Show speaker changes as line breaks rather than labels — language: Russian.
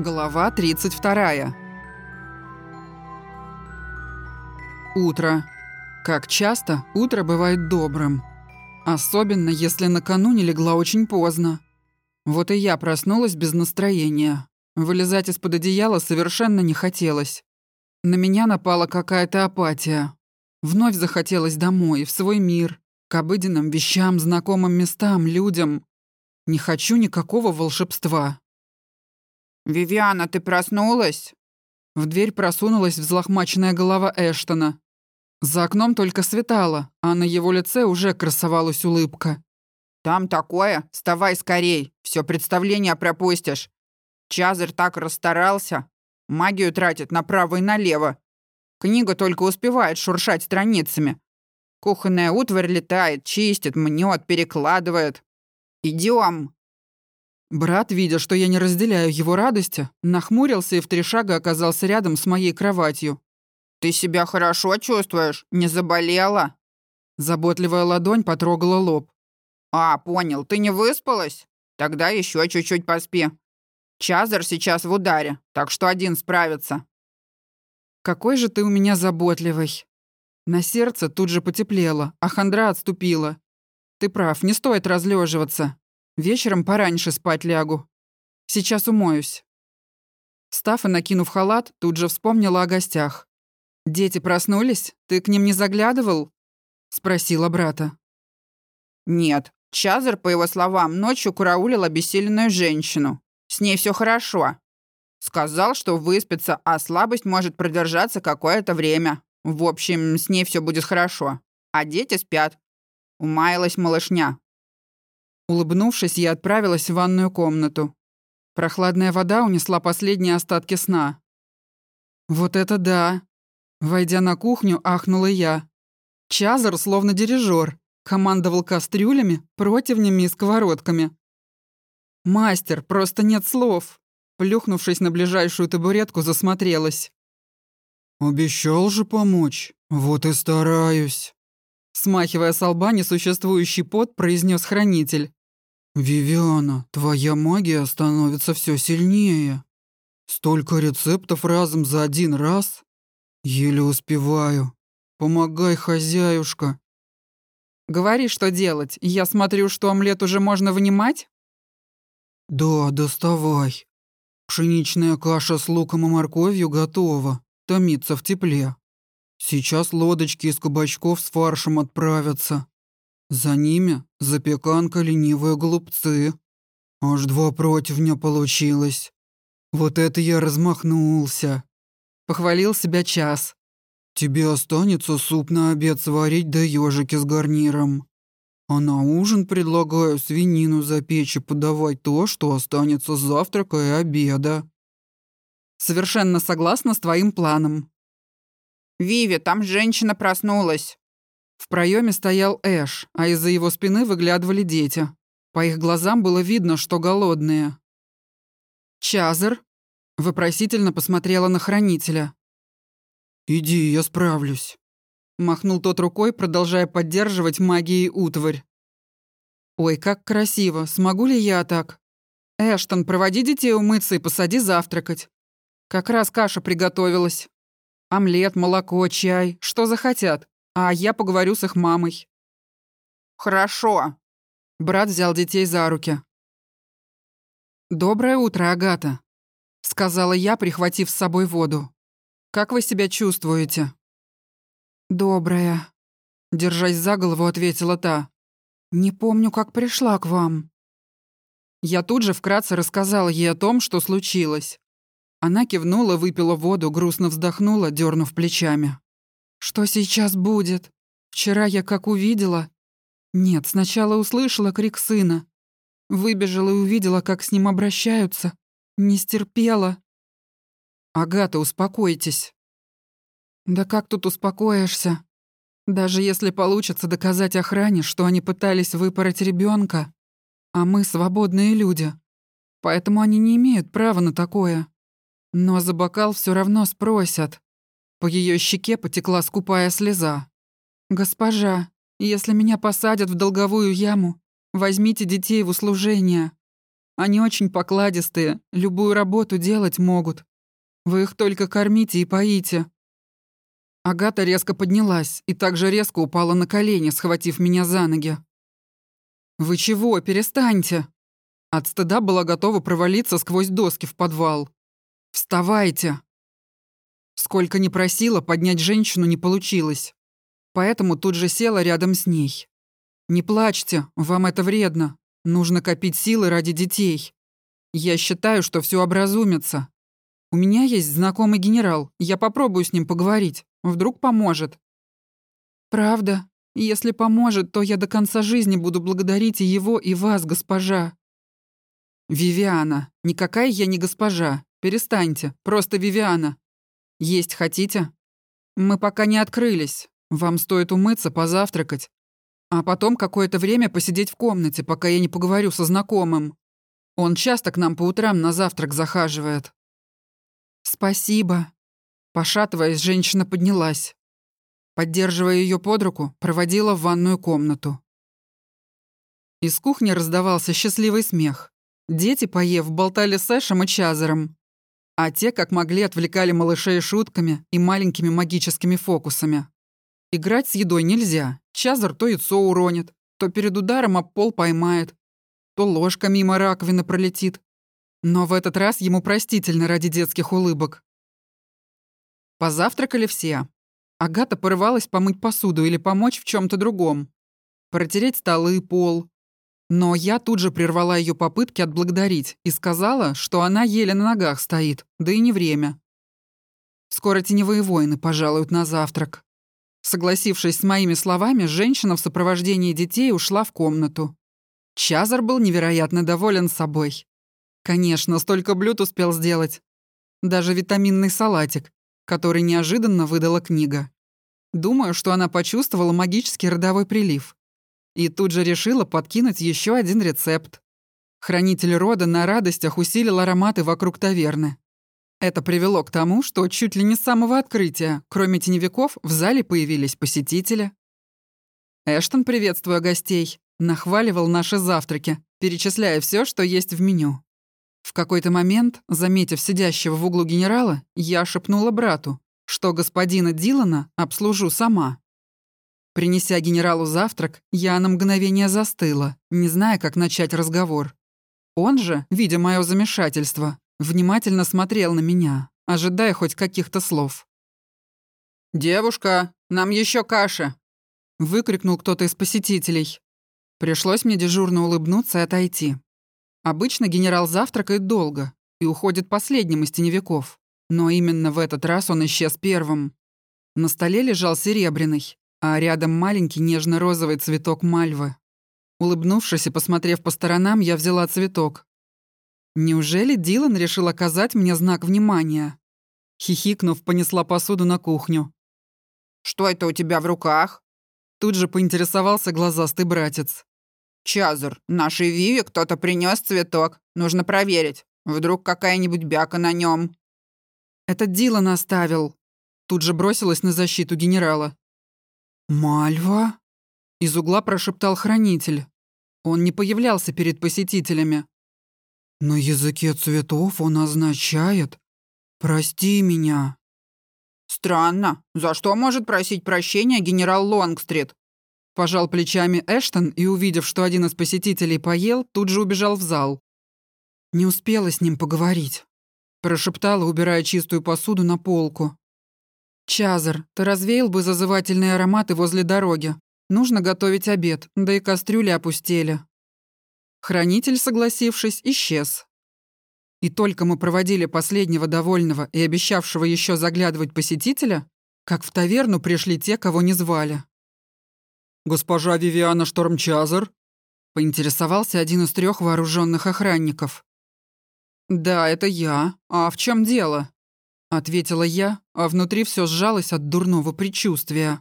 Глава 32. Утро. Как часто утро бывает добрым. Особенно, если накануне легла очень поздно. Вот и я проснулась без настроения. Вылезать из-под одеяла совершенно не хотелось. На меня напала какая-то апатия. Вновь захотелось домой, в свой мир, к обыденным вещам, знакомым местам, людям. Не хочу никакого волшебства.
«Вивиана, ты проснулась?»
В дверь просунулась взлохмаченная голова Эштона. За окном только светало, а на его лице уже красовалась улыбка.
«Там такое? Вставай скорей, все представление пропустишь. Чазер так расстарался, магию тратит направо и налево. Книга только успевает шуршать страницами. Кухонная утварь летает, чистит, мнет, перекладывает. Идем.
Брат, видя, что я не разделяю его радости, нахмурился и в три шага оказался рядом с моей кроватью.
«Ты себя хорошо чувствуешь? Не заболела?»
Заботливая ладонь потрогала лоб.
«А, понял, ты не выспалась? Тогда еще чуть-чуть поспи. Чазер сейчас в ударе, так что один справится».
«Какой же ты у меня заботливый!» На сердце тут же потеплело, а хандра отступила. «Ты прав, не стоит разлеживаться. Вечером пораньше спать лягу. Сейчас умоюсь». Став и накинув халат, тут же вспомнила о гостях. «Дети проснулись? Ты к ним не заглядывал?» — спросила брата.
«Нет. Чазер, по его словам, ночью караулил обессиленную женщину. С ней все хорошо. Сказал, что выспится, а слабость может продержаться какое-то время. В общем, с ней все будет хорошо. А дети спят. Умаялась малышня.
Улыбнувшись, я отправилась в ванную комнату. Прохладная вода унесла последние остатки сна. «Вот это да!» Войдя на кухню, ахнула я. Чазар, словно дирижер, командовал кастрюлями, противнями и сковородками. «Мастер, просто нет слов!» Плюхнувшись на ближайшую табуретку, засмотрелась.
«Обещал же помочь, вот и стараюсь»,
смахивая с лба несуществующий пот, произнес хранитель.
«Вивиана, твоя магия становится все сильнее. Столько рецептов разом за один раз. Еле успеваю. Помогай, хозяюшка».
«Говори, что делать. Я смотрю, что омлет уже можно вынимать?»
«Да, доставай. Пшеничная каша с луком и морковью готова. Томится в тепле. Сейчас лодочки из кабачков с фаршем отправятся. За ними запеканка ленивые голубцы. Аж два противня получилось. Вот это я размахнулся.
Похвалил себя час.
Тебе останется суп на обед сварить да ежики с гарниром. А на ужин предлагаю свинину запечь и подавать то, что останется с завтрака и обеда.
Совершенно согласна с твоим планом.
«Виви, там женщина проснулась».
В проеме стоял Эш, а из-за его спины выглядывали дети. По их глазам было видно, что голодные. «Чазер?» — вопросительно посмотрела на хранителя.
«Иди, я справлюсь», —
махнул тот рукой, продолжая поддерживать магией утварь. «Ой, как красиво! Смогу ли я так? Эштон, проводи детей умыться и посади завтракать. Как раз каша приготовилась. Омлет, молоко, чай, что захотят а я поговорю с их мамой».
«Хорошо».
Брат взял детей за руки. «Доброе утро, Агата», — сказала я, прихватив с собой воду. «Как вы себя чувствуете?» «Доброе», — держась за голову, ответила та. «Не помню, как пришла к вам». Я тут же вкратце рассказала ей о том, что случилось. Она кивнула, выпила воду, грустно вздохнула, дернув плечами. Что сейчас будет? Вчера я как увидела... Нет, сначала услышала крик сына. Выбежала и увидела, как с ним обращаются. Не стерпела. «Агата, успокойтесь». «Да как тут успокоишься? Даже если получится доказать охране, что они пытались выпороть ребенка, а мы свободные люди, поэтому они не имеют права на такое. Но за бокал все равно спросят. По ее щеке потекла скупая слеза. «Госпожа, если меня посадят в долговую яму, возьмите детей в услужение. Они очень покладистые, любую работу делать могут. Вы их только кормите и поите». Агата резко поднялась и также резко упала на колени, схватив меня за ноги. «Вы чего? Перестаньте!» От стыда была готова провалиться сквозь доски в подвал. «Вставайте!» Сколько ни просила, поднять женщину не получилось. Поэтому тут же села рядом с ней. «Не плачьте, вам это вредно. Нужно копить силы ради детей. Я считаю, что все образумится. У меня есть знакомый генерал, я попробую с ним поговорить. Вдруг поможет». «Правда? Если поможет, то я до конца жизни буду благодарить и его, и вас, госпожа». «Вивиана, никакая я не госпожа. Перестаньте, просто Вивиана. Есть хотите? Мы пока не открылись. Вам стоит умыться, позавтракать, а потом какое-то время посидеть в комнате, пока я не поговорю со знакомым. Он часто к нам по утрам на завтрак захаживает. Спасибо. Пошатываясь, женщина поднялась. Поддерживая ее под руку, проводила в ванную комнату. Из кухни раздавался счастливый смех. Дети, поев, болтали с Эшем и Чазером. А те, как могли, отвлекали малышей шутками и маленькими магическими фокусами. Играть с едой нельзя. Чазар то яйцо уронит, то перед ударом об пол поймает, то ложка мимо раковины пролетит. Но в этот раз ему простительно ради детских улыбок. Позавтракали все. Агата порывалась помыть посуду или помочь в чем то другом. Протереть столы и пол. Но я тут же прервала ее попытки отблагодарить и сказала, что она еле на ногах стоит, да и не время. Скоро теневые воины пожалуют на завтрак. Согласившись с моими словами, женщина в сопровождении детей ушла в комнату. Чазар был невероятно доволен собой. Конечно, столько блюд успел сделать. Даже витаминный салатик, который неожиданно выдала книга. Думаю, что она почувствовала магический родовой прилив. И тут же решила подкинуть еще один рецепт. Хранитель рода на радостях усилил ароматы вокруг таверны. Это привело к тому, что чуть ли не с самого открытия, кроме теневиков, в зале появились посетители. Эштон, приветствуя гостей, нахваливал наши завтраки, перечисляя все, что есть в меню. В какой-то момент, заметив сидящего в углу генерала, я шепнула брату, что господина Дилана обслужу сама. Принеся генералу завтрак, я на мгновение застыла, не зная, как начать разговор. Он же, видя мое замешательство, Внимательно смотрел на меня, ожидая хоть каких-то слов.
«Девушка, нам еще каша!»
Выкрикнул кто-то из посетителей. Пришлось мне дежурно улыбнуться и отойти. Обычно генерал завтракает долго и уходит последним из теневиков. Но именно в этот раз он исчез первым. На столе лежал серебряный, а рядом маленький нежно-розовый цветок мальвы. Улыбнувшись и посмотрев по сторонам, я взяла цветок, Неужели Дилан решил оказать мне знак внимания? Хихикнув, понесла посуду на кухню.
«Что это у тебя в руках?»
Тут же поинтересовался глазастый братец.
«Чазар, нашей Виве кто-то принес цветок. Нужно проверить. Вдруг какая-нибудь бяка на нем.
«Это Дилан оставил». Тут же бросилась на защиту генерала. «Мальва?» Из угла прошептал хранитель. Он не появлялся перед посетителями, на языке цветов он означает «Прости меня».
«Странно. За что может просить прощения генерал Лонгстрит?»
Пожал плечами Эштон и, увидев, что один из посетителей поел, тут же убежал в зал. Не успела с ним поговорить. Прошептала, убирая чистую посуду на полку. «Чазар, ты развеял бы зазывательные ароматы возле дороги. Нужно готовить обед, да и кастрюли опустели». Хранитель, согласившись, исчез. И только мы проводили последнего довольного и обещавшего еще заглядывать посетителя, как в таверну пришли те, кого не звали.
«Госпожа Вивиана Штормчазер?»
— поинтересовался один из трех вооруженных охранников. «Да, это я. А в чем дело?» — ответила я, а внутри все сжалось от дурного предчувствия.